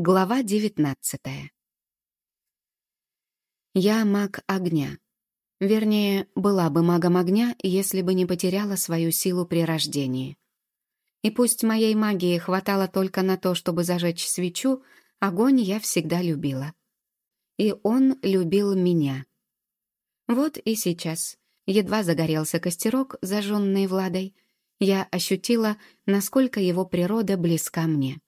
Глава девятнадцатая. Я маг огня. Вернее, была бы магом огня, если бы не потеряла свою силу при рождении. И пусть моей магии хватало только на то, чтобы зажечь свечу, огонь я всегда любила. И он любил меня. Вот и сейчас, едва загорелся костерок, зажженный Владой, я ощутила, насколько его природа близка мне.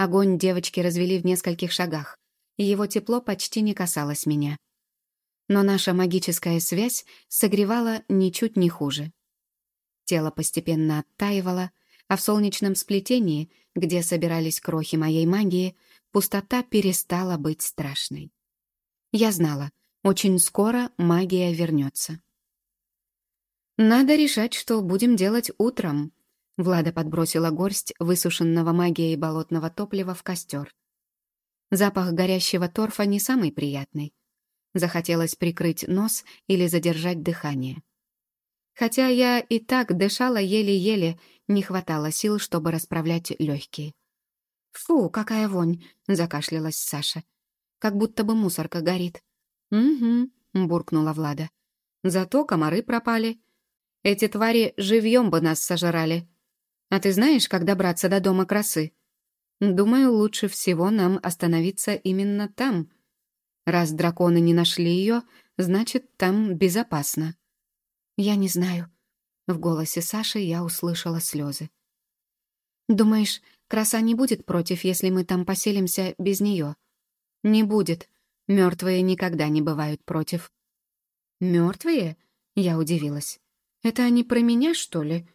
Огонь девочки развели в нескольких шагах, и его тепло почти не касалось меня. Но наша магическая связь согревала ничуть не хуже. Тело постепенно оттаивало, а в солнечном сплетении, где собирались крохи моей магии, пустота перестала быть страшной. Я знала, очень скоро магия вернется. «Надо решать, что будем делать утром», Влада подбросила горсть высушенного магией болотного топлива в костер. Запах горящего торфа не самый приятный. Захотелось прикрыть нос или задержать дыхание. Хотя я и так дышала еле-еле, не хватало сил, чтобы расправлять легкие. «Фу, какая вонь!» — закашлялась Саша. «Как будто бы мусорка горит». «Угу», — буркнула Влада. «Зато комары пропали. Эти твари живьем бы нас сожрали. А ты знаешь, как добраться до дома красы? Думаю, лучше всего нам остановиться именно там. Раз драконы не нашли ее, значит, там безопасно. Я не знаю. В голосе Саши я услышала слезы. Думаешь, краса не будет против, если мы там поселимся без нее? Не будет. Мертвые никогда не бывают против. Мертвые? Я удивилась. Это они про меня, что ли?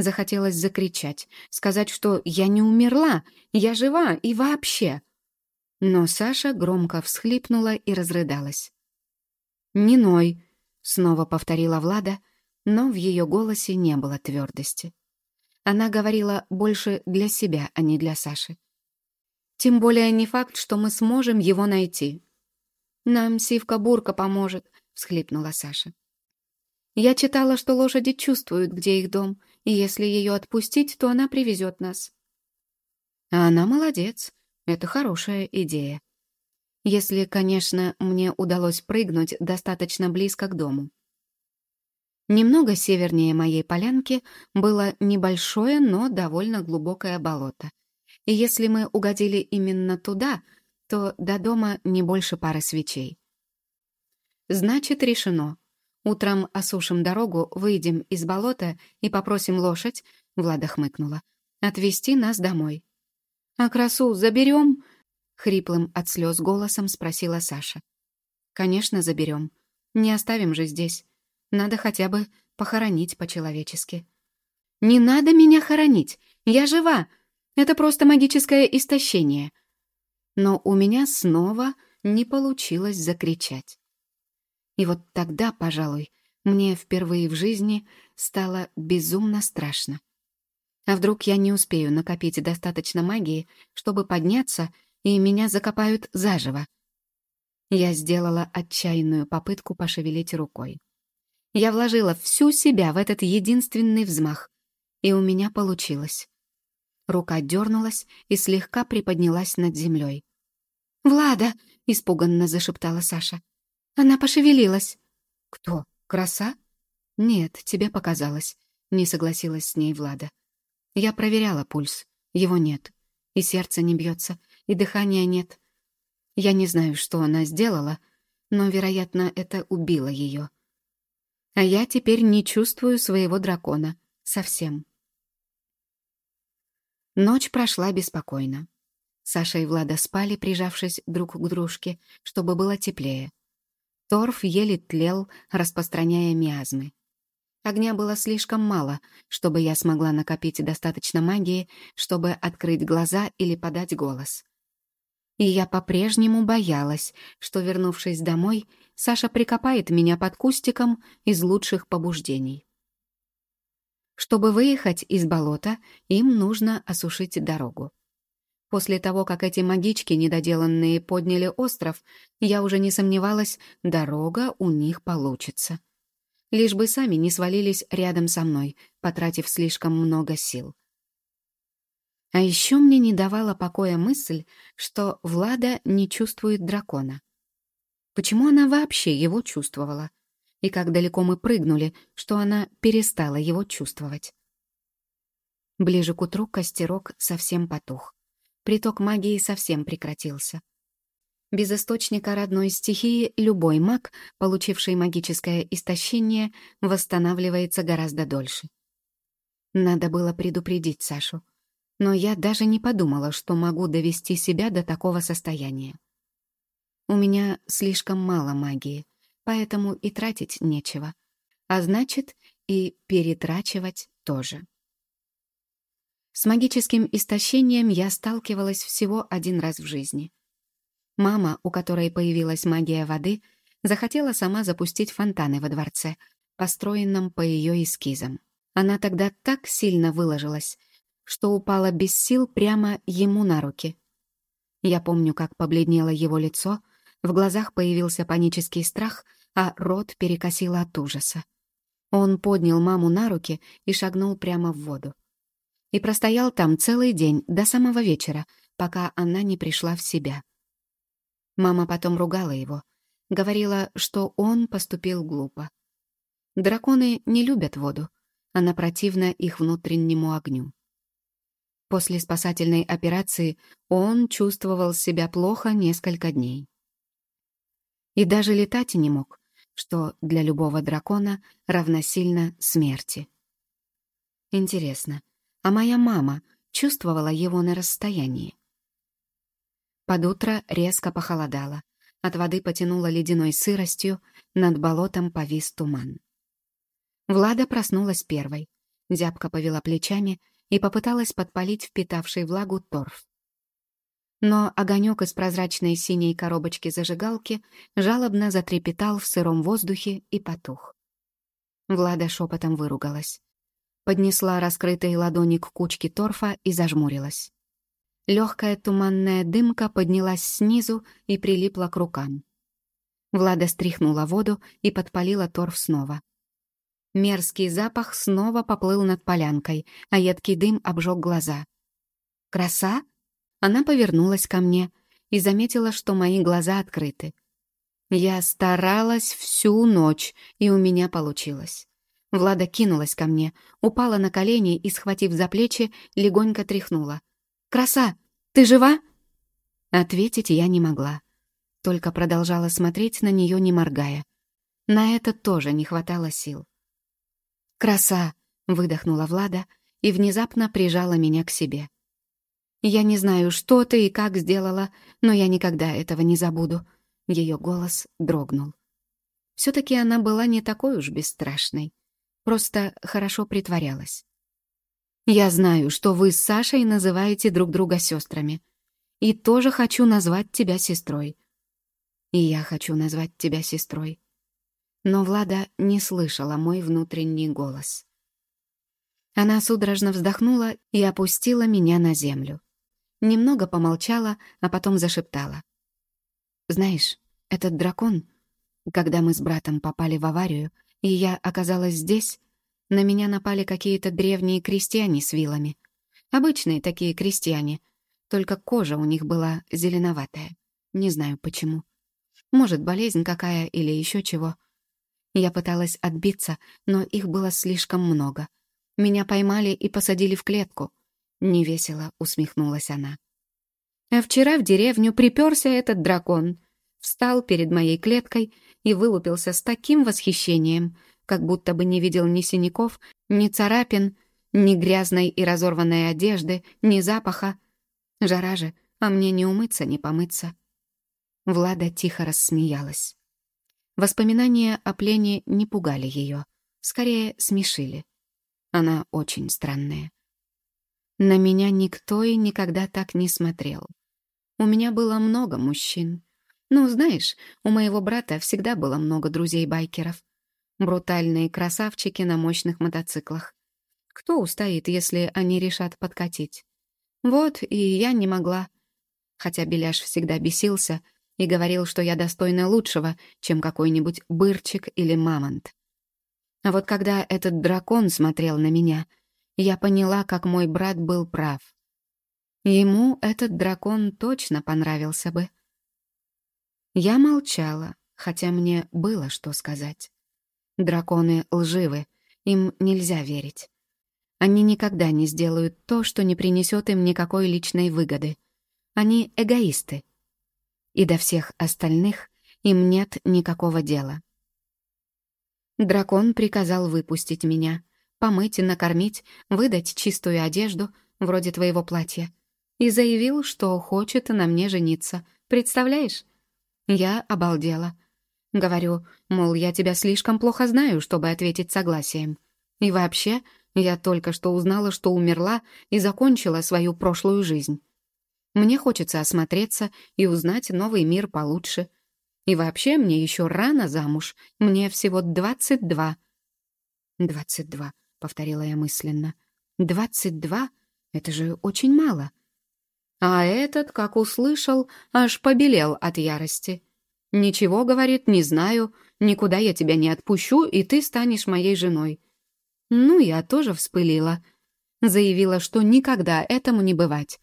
Захотелось закричать, сказать, что я не умерла, я жива и вообще. Но Саша громко всхлипнула и разрыдалась. «Не ной», — снова повторила Влада, но в ее голосе не было твердости. Она говорила больше для себя, а не для Саши. «Тем более не факт, что мы сможем его найти». «Нам сивка-бурка поможет», — всхлипнула Саша. «Я читала, что лошади чувствуют, где их дом, и если ее отпустить, то она привезет нас. А она молодец. Это хорошая идея. Если, конечно, мне удалось прыгнуть достаточно близко к дому. Немного севернее моей полянки было небольшое, но довольно глубокое болото. И если мы угодили именно туда, то до дома не больше пары свечей. Значит, решено. Утром осушим дорогу, выйдем из болота и попросим лошадь, — Влада хмыкнула, — отвезти нас домой. «А красу заберем?» — хриплым от слез голосом спросила Саша. «Конечно, заберем. Не оставим же здесь. Надо хотя бы похоронить по-человечески». «Не надо меня хоронить! Я жива! Это просто магическое истощение!» Но у меня снова не получилось закричать. И вот тогда, пожалуй, мне впервые в жизни стало безумно страшно. А вдруг я не успею накопить достаточно магии, чтобы подняться, и меня закопают заживо? Я сделала отчаянную попытку пошевелить рукой. Я вложила всю себя в этот единственный взмах, и у меня получилось. Рука дернулась и слегка приподнялась над землей. «Влада!» — испуганно зашептала Саша. Она пошевелилась. Кто? Краса? Нет, тебе показалось. Не согласилась с ней Влада. Я проверяла пульс. Его нет. И сердце не бьется, и дыхания нет. Я не знаю, что она сделала, но, вероятно, это убило ее. А я теперь не чувствую своего дракона. Совсем. Ночь прошла беспокойно. Саша и Влада спали, прижавшись друг к дружке, чтобы было теплее. Торф еле тлел, распространяя миазмы. Огня было слишком мало, чтобы я смогла накопить достаточно магии, чтобы открыть глаза или подать голос. И я по-прежнему боялась, что, вернувшись домой, Саша прикопает меня под кустиком из лучших побуждений. Чтобы выехать из болота, им нужно осушить дорогу. После того, как эти магички недоделанные подняли остров, я уже не сомневалась, дорога у них получится. Лишь бы сами не свалились рядом со мной, потратив слишком много сил. А еще мне не давала покоя мысль, что Влада не чувствует дракона. Почему она вообще его чувствовала? И как далеко мы прыгнули, что она перестала его чувствовать? Ближе к утру костерок совсем потух. Приток магии совсем прекратился. Без источника родной стихии любой маг, получивший магическое истощение, восстанавливается гораздо дольше. Надо было предупредить Сашу. Но я даже не подумала, что могу довести себя до такого состояния. У меня слишком мало магии, поэтому и тратить нечего. А значит, и перетрачивать тоже. С магическим истощением я сталкивалась всего один раз в жизни. Мама, у которой появилась магия воды, захотела сама запустить фонтаны во дворце, построенном по ее эскизам. Она тогда так сильно выложилась, что упала без сил прямо ему на руки. Я помню, как побледнело его лицо, в глазах появился панический страх, а рот перекосило от ужаса. Он поднял маму на руки и шагнул прямо в воду. И простоял там целый день, до самого вечера, пока она не пришла в себя. Мама потом ругала его, говорила, что он поступил глупо. Драконы не любят воду, она противна их внутреннему огню. После спасательной операции он чувствовал себя плохо несколько дней. И даже летать не мог, что для любого дракона равносильно смерти. Интересно, а моя мама чувствовала его на расстоянии? Под утро резко похолодало. От воды потянуло ледяной сыростью, над болотом повис туман. Влада проснулась первой. Зябка повела плечами и попыталась подпалить впитавший влагу торф. Но огонек из прозрачной синей коробочки зажигалки жалобно затрепетал в сыром воздухе и потух. Влада шепотом выругалась. Поднесла раскрытые ладони к кучке торфа и зажмурилась. Легкая туманная дымка поднялась снизу и прилипла к рукам. Влада стряхнула воду и подпалила торф снова. Мерзкий запах снова поплыл над полянкой, а едкий дым обжег глаза. «Краса?» Она повернулась ко мне и заметила, что мои глаза открыты. Я старалась всю ночь, и у меня получилось. Влада кинулась ко мне, упала на колени и, схватив за плечи, легонько тряхнула. «Краса, ты жива?» Ответить я не могла. Только продолжала смотреть на нее, не моргая. На это тоже не хватало сил. «Краса!» — выдохнула Влада и внезапно прижала меня к себе. «Я не знаю, что ты и как сделала, но я никогда этого не забуду». Ее голос дрогнул. Все-таки она была не такой уж бесстрашной. Просто хорошо притворялась. Я знаю, что вы с Сашей называете друг друга сестрами. И тоже хочу назвать тебя сестрой. И я хочу назвать тебя сестрой. Но Влада не слышала мой внутренний голос. Она судорожно вздохнула и опустила меня на землю. Немного помолчала, а потом зашептала. «Знаешь, этот дракон, когда мы с братом попали в аварию, и я оказалась здесь, на меня напали какие-то древние крестьяне с вилами. Обычные такие крестьяне, только кожа у них была зеленоватая. Не знаю почему. Может, болезнь какая или еще чего. Я пыталась отбиться, но их было слишком много. Меня поймали и посадили в клетку. Невесело усмехнулась она. А вчера в деревню приперся этот дракон. Встал перед моей клеткой и вылупился с таким восхищением, как будто бы не видел ни синяков, ни царапин, ни грязной и разорванной одежды, ни запаха. Жара же, а мне не умыться, не помыться. Влада тихо рассмеялась. Воспоминания о плене не пугали ее, скорее смешили. Она очень странная. На меня никто и никогда так не смотрел. У меня было много мужчин. Ну, знаешь, у моего брата всегда было много друзей-байкеров. Брутальные красавчики на мощных мотоциклах. Кто устоит, если они решат подкатить? Вот, и я не могла. Хотя Беляш всегда бесился и говорил, что я достойна лучшего, чем какой-нибудь бырчик или мамонт. А вот когда этот дракон смотрел на меня, я поняла, как мой брат был прав. Ему этот дракон точно понравился бы. Я молчала, хотя мне было что сказать. Драконы лживы, им нельзя верить. Они никогда не сделают то, что не принесет им никакой личной выгоды. Они эгоисты. И до всех остальных им нет никакого дела. Дракон приказал выпустить меня, помыть и накормить, выдать чистую одежду, вроде твоего платья, и заявил, что хочет на мне жениться. Представляешь? Я обалдела. Говорю, мол, я тебя слишком плохо знаю, чтобы ответить согласием. И вообще, я только что узнала, что умерла и закончила свою прошлую жизнь. Мне хочется осмотреться и узнать новый мир получше. И вообще, мне еще рано замуж. Мне всего двадцать два. «Двадцать два», — повторила я мысленно. «Двадцать два? Это же очень мало». А этот, как услышал, аж побелел от ярости. «Ничего, — говорит, — не знаю, никуда я тебя не отпущу, и ты станешь моей женой». Ну, я тоже вспылила. Заявила, что никогда этому не бывать.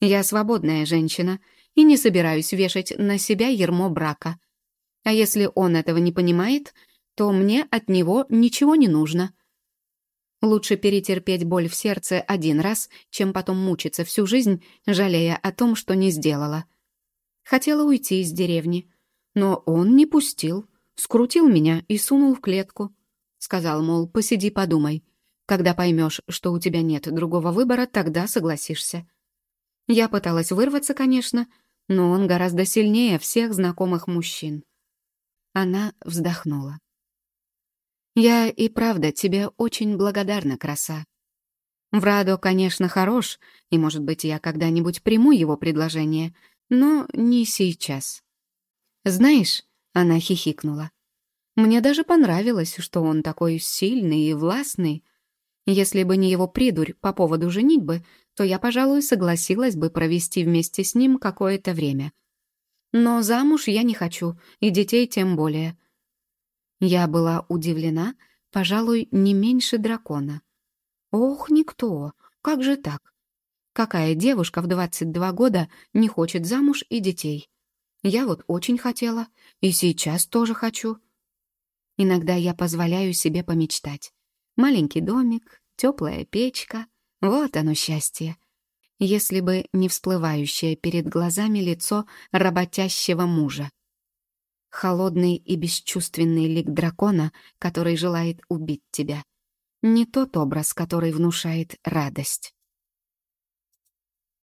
Я свободная женщина и не собираюсь вешать на себя ермо брака. А если он этого не понимает, то мне от него ничего не нужно. Лучше перетерпеть боль в сердце один раз, чем потом мучиться всю жизнь, жалея о том, что не сделала. Хотела уйти из деревни, но он не пустил, скрутил меня и сунул в клетку. Сказал, мол, посиди, подумай. Когда поймешь, что у тебя нет другого выбора, тогда согласишься. Я пыталась вырваться, конечно, но он гораздо сильнее всех знакомых мужчин. Она вздохнула. «Я и правда тебе очень благодарна, краса. Врадо, конечно, хорош, и, может быть, я когда-нибудь приму его предложение, но не сейчас». «Знаешь», — она хихикнула, «мне даже понравилось, что он такой сильный и властный. Если бы не его придурь по поводу женитьбы, то я, пожалуй, согласилась бы провести вместе с ним какое-то время. Но замуж я не хочу, и детей тем более. Я была удивлена, пожалуй, не меньше дракона. Ох, никто! Как же так? Какая девушка в 22 года не хочет замуж и детей? Я вот очень хотела, и сейчас тоже хочу. Иногда я позволяю себе помечтать. Маленький домик, теплая печка — вот оно счастье. Если бы не всплывающее перед глазами лицо работящего мужа холодный и бесчувственный лик дракона, который желает убить тебя. Не тот образ, который внушает радость.